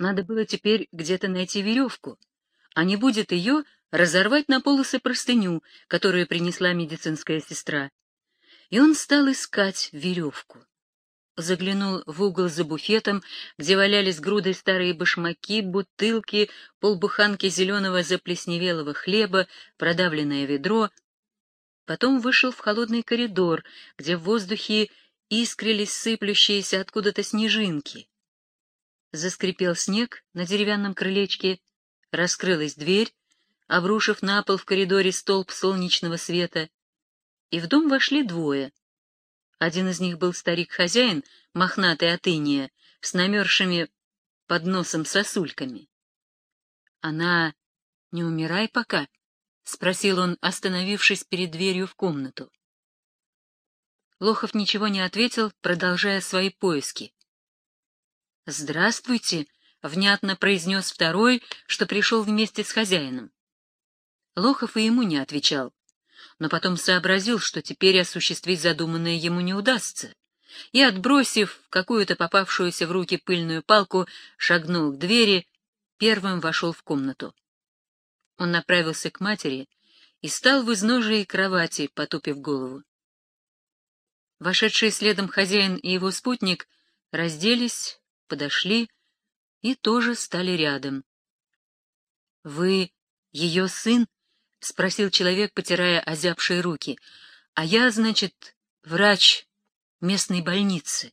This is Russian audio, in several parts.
Надо было теперь где-то найти веревку, а не будет ее разорвать на полосы простыню, которую принесла медицинская сестра. И он стал искать веревку. Заглянул в угол за буфетом, где валялись грудой старые башмаки, бутылки, полбуханки зеленого заплесневелого хлеба, продавленное ведро. Потом вышел в холодный коридор, где в воздухе искрились сыплющиеся откуда-то снежинки. Заскрипел снег на деревянном крылечке, раскрылась дверь, обрушив на пол в коридоре столб солнечного света, и в дом вошли двое. Один из них был старик-хозяин, мохнатый от иния, с намерзшими под носом сосульками. — Она не умирай пока? — спросил он, остановившись перед дверью в комнату. Лохов ничего не ответил, продолжая свои поиски. «Здравствуйте», — внятно произнес второй, что пришел вместе с хозяином. Лохов и ему не отвечал, но потом сообразил, что теперь осуществить задуманное ему не удастся, и, отбросив какую-то попавшуюся в руки пыльную палку, шагнул к двери, первым вошел в комнату. Он направился к матери и стал в изножии кровати, потупив голову. Вошедшие следом хозяин и его спутник разделись, подошли и тоже стали рядом. — Вы ее сын? — спросил человек, потирая озябшие руки. — А я, значит, врач местной больницы.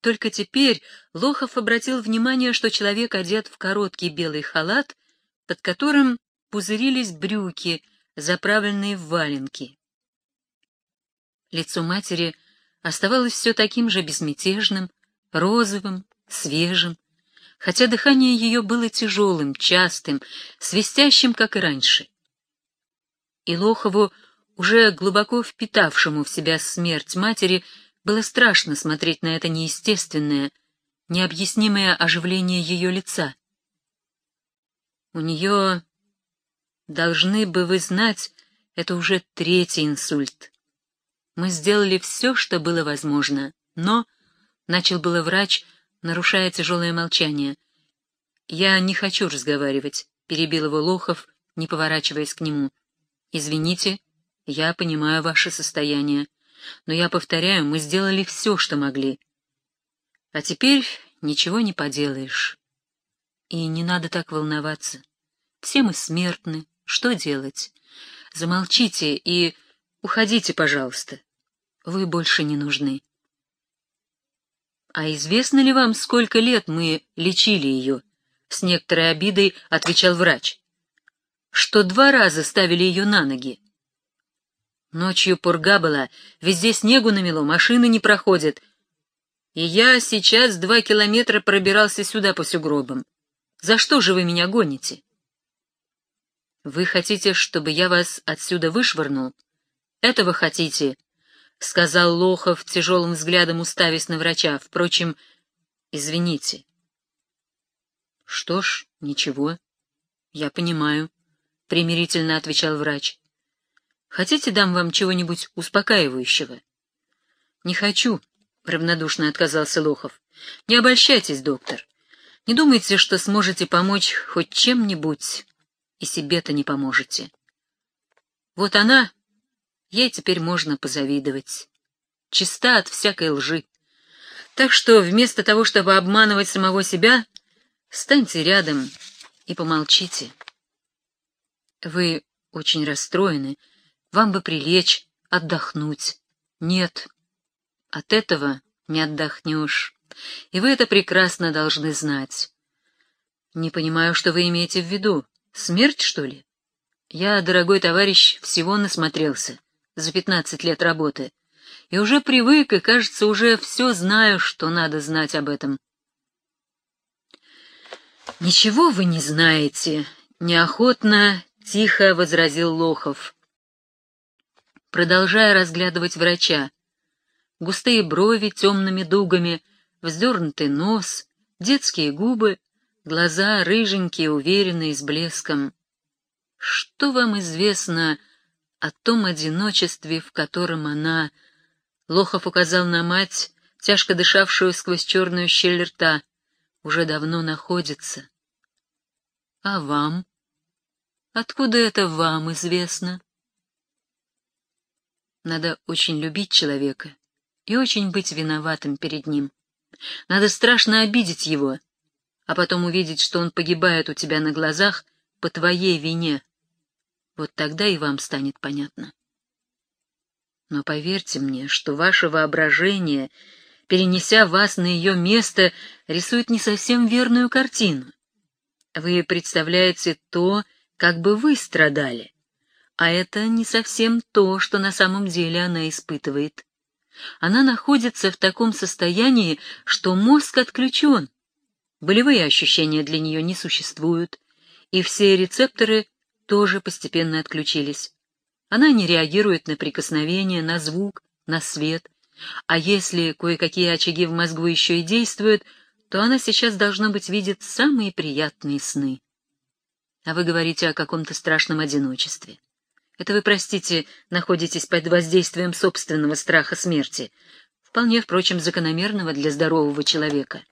Только теперь Лохов обратил внимание, что человек одет в короткий белый халат, под которым пузырились брюки, заправленные в валенки. Лицо матери оставалось все таким же безмятежным, розовым, свежим, хотя дыхание ее было тяжелым, частым, свистящим, как и раньше. И Лохову, уже глубоко впитавшему в себя смерть матери, было страшно смотреть на это неестественное, необъяснимое оживление ее лица. У нее, должны бы вы знать, это уже третий инсульт. Мы сделали все, что было возможно, но Начал было врач, нарушая тяжелое молчание. «Я не хочу разговаривать», — перебил его Лохов, не поворачиваясь к нему. «Извините, я понимаю ваше состояние, но я повторяю, мы сделали все, что могли. А теперь ничего не поделаешь. И не надо так волноваться. Все мы смертны, что делать? Замолчите и уходите, пожалуйста. Вы больше не нужны». «А известно ли вам, сколько лет мы лечили ее?» — с некоторой обидой отвечал врач. «Что два раза ставили ее на ноги. Ночью пурга была, везде снегу намело, машины не проходят. И я сейчас два километра пробирался сюда по сугробам. За что же вы меня гоните?» «Вы хотите, чтобы я вас отсюда вышвырнул? Этого хотите?» — сказал Лохов, тяжелым взглядом уставясь на врача. Впрочем, извините. — Что ж, ничего. Я понимаю, — примирительно отвечал врач. — Хотите, дам вам чего-нибудь успокаивающего? — Не хочу, — равнодушно отказался Лохов. — Не обольщайтесь, доктор. Не думайте, что сможете помочь хоть чем-нибудь, и себе-то не поможете. Вот она, Ей теперь можно позавидовать. Чиста от всякой лжи. Так что вместо того, чтобы обманывать самого себя, станьте рядом и помолчите. Вы очень расстроены, вам бы прилечь, отдохнуть. Нет, от этого не отдохнешь, и вы это прекрасно должны знать. Не понимаю, что вы имеете в виду. Смерть, что ли? Я, дорогой товарищ, всего насмотрелся за пятнадцать лет работы, и уже привык, и, кажется, уже все знаю, что надо знать об этом. «Ничего вы не знаете», — неохотно, тихо возразил Лохов, продолжая разглядывать врача. Густые брови темными дугами, вздернутый нос, детские губы, глаза рыженькие, уверенные, с блеском. «Что вам известно о том одиночестве, в котором она... Лохов указал на мать, тяжко дышавшую сквозь черную щель рта. уже давно находится. А вам? Откуда это вам известно? Надо очень любить человека и очень быть виноватым перед ним. Надо страшно обидеть его, а потом увидеть, что он погибает у тебя на глазах по твоей вине. Вот тогда и вам станет понятно. Но поверьте мне, что ваше воображение, перенеся вас на ее место, рисует не совсем верную картину. Вы представляете то, как бы вы страдали, а это не совсем то, что на самом деле она испытывает. Она находится в таком состоянии, что мозг отключен, болевые ощущения для нее не существуют, и все рецепторы тоже постепенно отключились. Она не реагирует на прикосновение, на звук, на свет, а если кое-какие очаги в мозгу еще и действуют, то она сейчас, должно быть, видит самые приятные сны. А вы говорите о каком-то страшном одиночестве. Это вы, простите, находитесь под воздействием собственного страха смерти, вполне, впрочем, закономерного для здорового человека.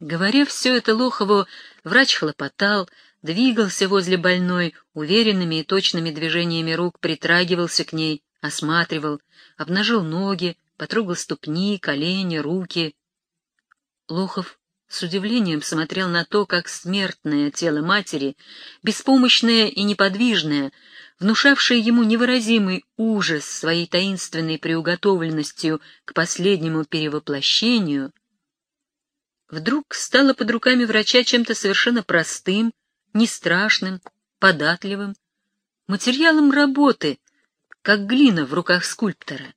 Говоря все это Лохову, врач хлопотал, двигался возле больной, уверенными и точными движениями рук притрагивался к ней, осматривал, обнажил ноги, потрогал ступни, колени, руки. Лохов с удивлением смотрел на то, как смертное тело матери, беспомощное и неподвижное, внушавшее ему невыразимый ужас своей таинственной приуготовленностью к последнему перевоплощению, вдруг стало под руками врача чем-то совершенно простым, не страшным, податливым, материалом работы, как глина в руках скульптора.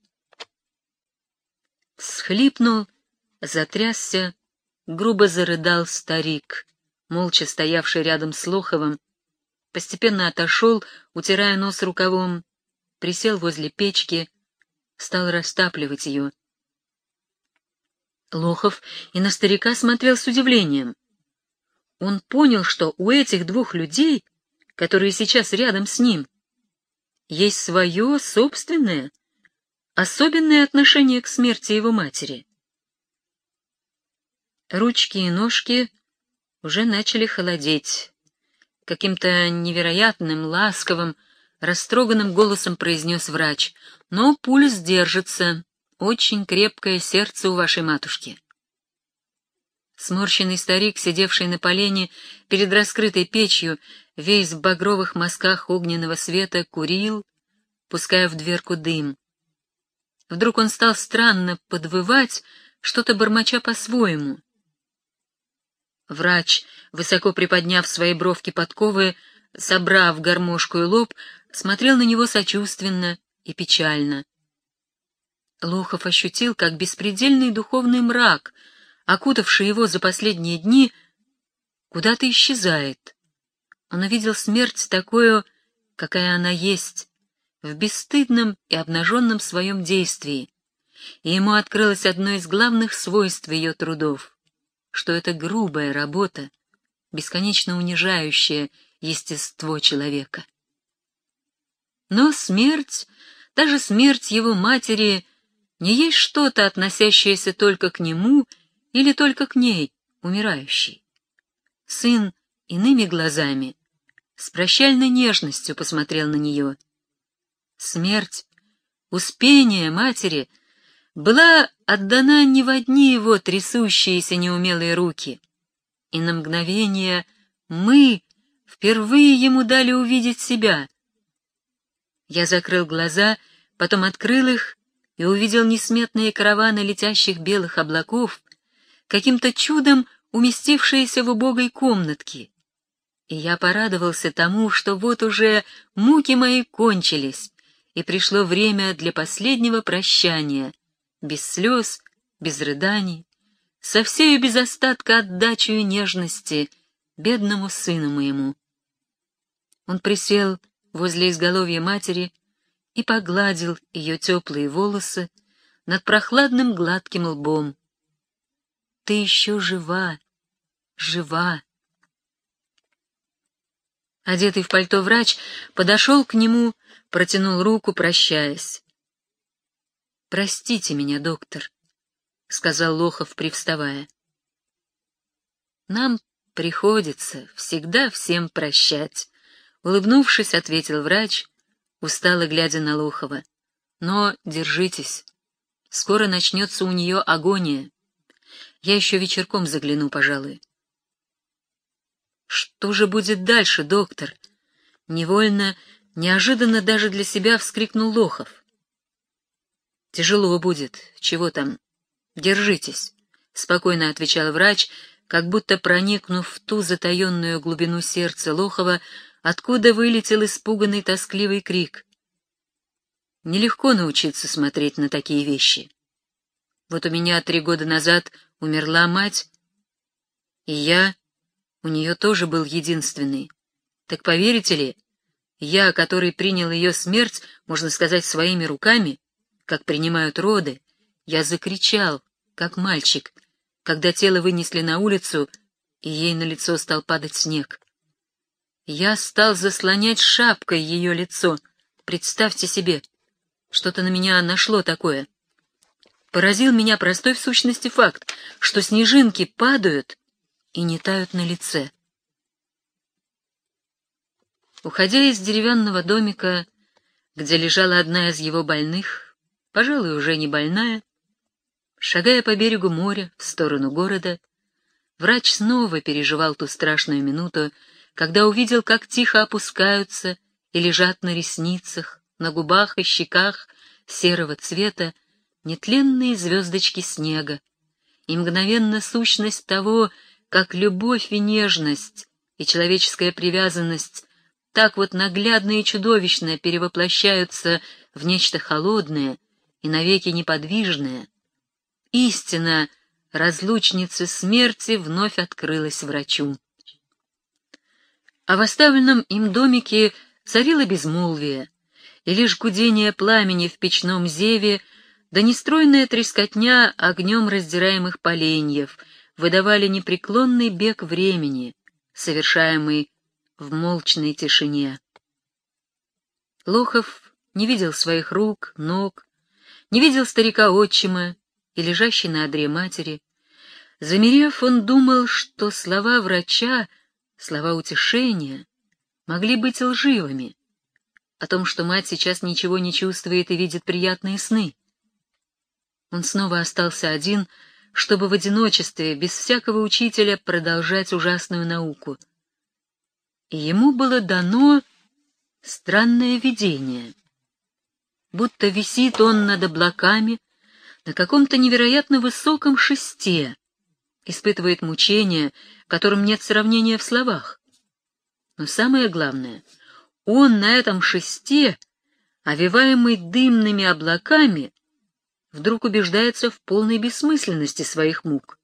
Схлипнул, затрясся, грубо зарыдал старик, молча стоявший рядом с Лоховым, постепенно отошел, утирая нос рукавом, присел возле печки, стал растапливать ее. Лохов и на старика смотрел с удивлением. Он понял, что у этих двух людей, которые сейчас рядом с ним, есть свое собственное, особенное отношение к смерти его матери. Ручки и ножки уже начали холодеть. Каким-то невероятным, ласковым, растроганным голосом произнес врач. Но пульс держится. Очень крепкое сердце у вашей матушки. Сморщенный старик, сидевший на полене перед раскрытой печью, весь в багровых мазках огненного света, курил, пуская в дверку дым. Вдруг он стал странно подвывать, что-то бормоча по-своему. Врач, высоко приподняв свои бровки подковы, собрав гармошку и лоб, смотрел на него сочувственно и печально. Лохов ощутил, как беспредельный духовный мрак, окутавший его за последние дни, куда-то исчезает. Он увидел смерть такую, какая она есть, в бесстыдном и обнаженном своем действии, и ему открылось одно из главных свойств ее трудов — что это грубая работа, бесконечно унижающая естество человека. Но смерть, даже смерть его матери, не есть что-то, относящееся только к нему или только к ней, умирающей. Сын иными глазами, с прощальной нежностью посмотрел на нее. Смерть, успение матери — была отдана не в одни его трясущиеся неумелые руки, и на мгновение мы впервые ему дали увидеть себя. Я закрыл глаза, потом открыл их и увидел несметные караваны летящих белых облаков, каким-то чудом уместившиеся в убогой комнатке. И я порадовался тому, что вот уже муки мои кончились, и пришло время для последнего прощания — без слез, без рыданий, со всею без остатка отдачей нежности бедному сыну моему. Он присел возле изголовья матери и погладил ее теплые волосы над прохладным гладким лбом. «Ты еще жива, жива!» Одетый в пальто врач подошел к нему, протянул руку, прощаясь. «Простите меня, доктор», — сказал Лохов, привставая. Нам приходится всегда всем прощать, улыбнувшись, ответил врач, устало глядя на Лохова. Но держитесь. Скоро начнется у нее агония. Я еще вечерком загляну, пожалуй. Что же будет дальше, доктор? Невольно, неожиданно даже для себя вскрикнул Лохов. Тяжело будет. Чего там? Держитесь, спокойно отвечал врач, как будто проникнув в ту затаенную глубину сердца Лохова, откуда вылетел испуганный тоскливый крик. Нелегко научиться смотреть на такие вещи. Вот у меня три года назад умерла мать, и я, у нее тоже был единственный. Так поверите ли, я, который принял ее смерть, можно сказать, своими руками, как принимают роды, я закричал, как мальчик, когда тело вынесли на улицу, и ей на лицо стал падать снег. Я стал заслонять шапкой ее лицо. Представьте себе, что-то на меня нашло такое. Поразил меня простой в сущности факт, что снежинки падают и не тают на лице. Уходя из деревянного домика, где лежала одна из его больных, пожалуй, уже не больная, шагая по берегу моря в сторону города, врач снова переживал ту страшную минуту, когда увидел, как тихо опускаются и лежат на ресницах, на губах и щеках серого цвета нетленные звездочки снега, и мгновенно сущность того, как любовь и нежность и человеческая привязанность так вот наглядно и чудовищно перевоплощаются в нечто холодное и навеки неподвижное, истина разлучницы смерти вновь открылась врачу. А в оставленном им домике царило безмолвие, и лишь гудение пламени в печном зеве да нестройная трескотня огнем раздираемых поленьев выдавали непреклонный бег времени, совершаемый в молчной тишине. Лохов не видел своих рук, ног, не видел старика-отчима и лежащей на одре матери. Замерев, он думал, что слова врача, слова утешения могли быть лживыми, о том, что мать сейчас ничего не чувствует и видит приятные сны. Он снова остался один, чтобы в одиночестве, без всякого учителя, продолжать ужасную науку. И ему было дано странное видение. Будто висит он над облаками на каком-то невероятно высоком шесте, испытывает мучения, которым нет сравнения в словах. Но самое главное — он на этом шесте, овиваемый дымными облаками, вдруг убеждается в полной бессмысленности своих мук.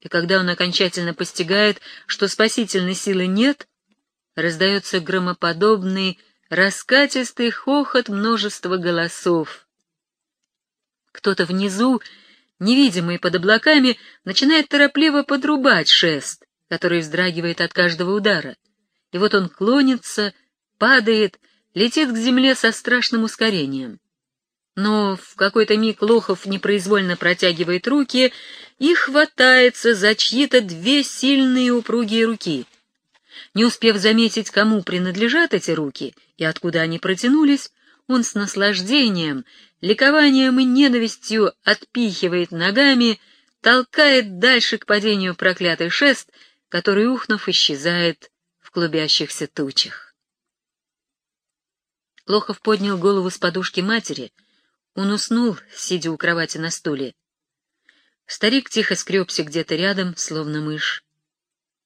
И когда он окончательно постигает, что спасительной силы нет, раздается громоподобный, раскатистый хохот множества голосов. Кто-то внизу, невидимый под облаками, начинает торопливо подрубать шест, который вздрагивает от каждого удара. И вот он клонится, падает, летит к земле со страшным ускорением. Но в какой-то миг Лохов непроизвольно протягивает руки и хватается за чьи-то две сильные упругие руки. Не успев заметить, кому принадлежат эти руки и откуда они протянулись, он с наслаждением, ликованием и ненавистью отпихивает ногами, толкает дальше к падению проклятый шест, который, ухнув, исчезает в клубящихся тучах. Лохов поднял голову с подушки матери. Он уснул, сидя у кровати на стуле. Старик тихо скребся где-то рядом, словно мышь.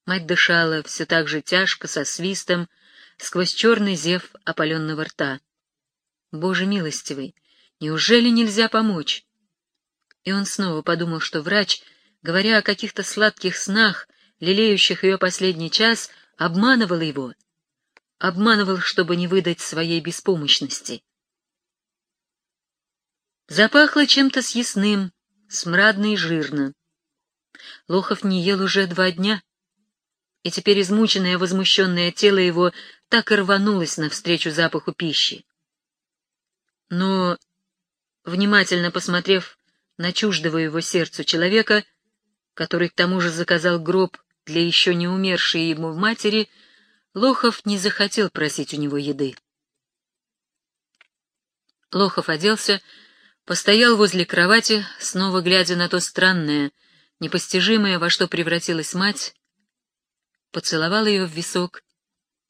Мать дышала все так же тяжко, со свистом, сквозь черный зев опаленного рта. Боже милостивый, неужели нельзя помочь? И он снова подумал, что врач, говоря о каких-то сладких снах, лелеющих ее последний час, обманывал его — обманывал, чтобы не выдать своей беспомощности. Запахло чем-то съестным, смрадно и жирно. Лохов не ел уже два дня, и теперь измученное, возмущенное тело его так и рванулось навстречу запаху пищи. Но, внимательно посмотрев на чуждого его сердцу человека, который к тому же заказал гроб для еще не умершей ему матери, Лохов не захотел просить у него еды. Лохов оделся, постоял возле кровати, снова глядя на то странное, непостижимое, во что превратилась мать, поцеловал ее в висок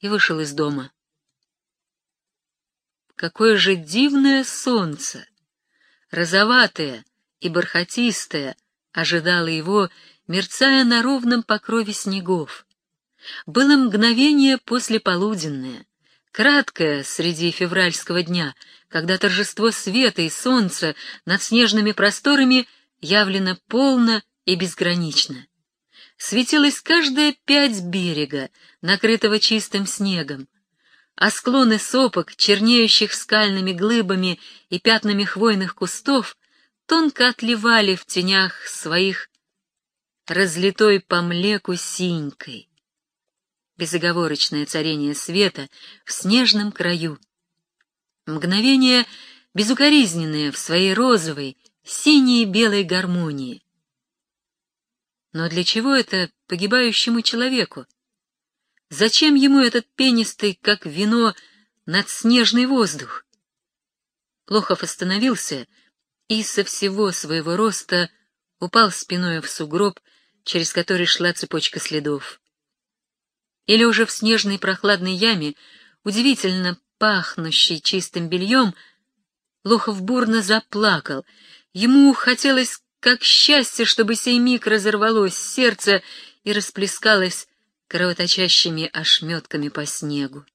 и вышел из дома. Какое же дивное солнце! Розоватое и бархатистое ожидало его, мерцая на ровном покрове снегов. Было мгновение послеполуденное, краткое среди февральского дня, когда торжество света и солнца над снежными просторами явлено полно и безгранично. Светилась каждая пять берега, накрытого чистым снегом, а склоны сопок, чернеющих скальными глыбами и пятнами хвойных кустов, тонко отливали в тенях своих разлитой по млеку синькой. Безоговорочное царение света в снежном краю. Мгновение безукоризненное в своей розовой, синей белой гармонии. Но для чего это погибающему человеку? Зачем ему этот пенистый, как вино, надснежный воздух? Лохов остановился и со всего своего роста упал спиной в сугроб, через который шла цепочка следов. Или уже в снежной прохладной яме, удивительно пахнущей чистым бельем, Лохов бурно заплакал. Ему хотелось, как счастье, чтобы сей миг разорвалось сердце и расплескалось кровоточащими ошметками по снегу.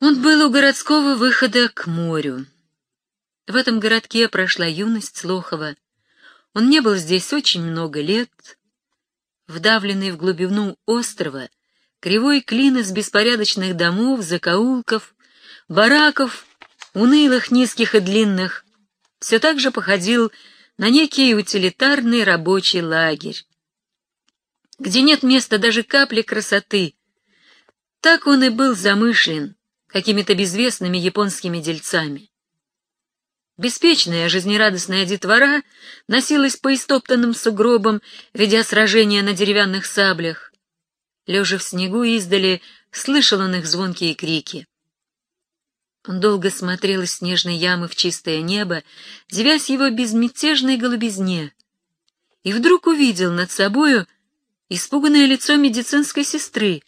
Он был у городского выхода к морю. В этом городке прошла юность Лохова. Он не был здесь очень много лет. Вдавленный в глубину острова, кривой клин из беспорядочных домов, закоулков, бараков, унылых, низких и длинных, все так же походил на некий утилитарный рабочий лагерь где нет места даже капли красоты. Так он и был замышлен какими-то безвестными японскими дельцами. Беспечная, жизнерадостная детвора носилась по истоптанным сугробам, ведя сражения на деревянных саблях. Лежа в снегу издали, слышал он их звонкие крики. Он долго смотрел из снежной ямы в чистое небо, девясь его безмятежной голубизне, и вдруг увидел над собою испуганное лицо медицинской сестры,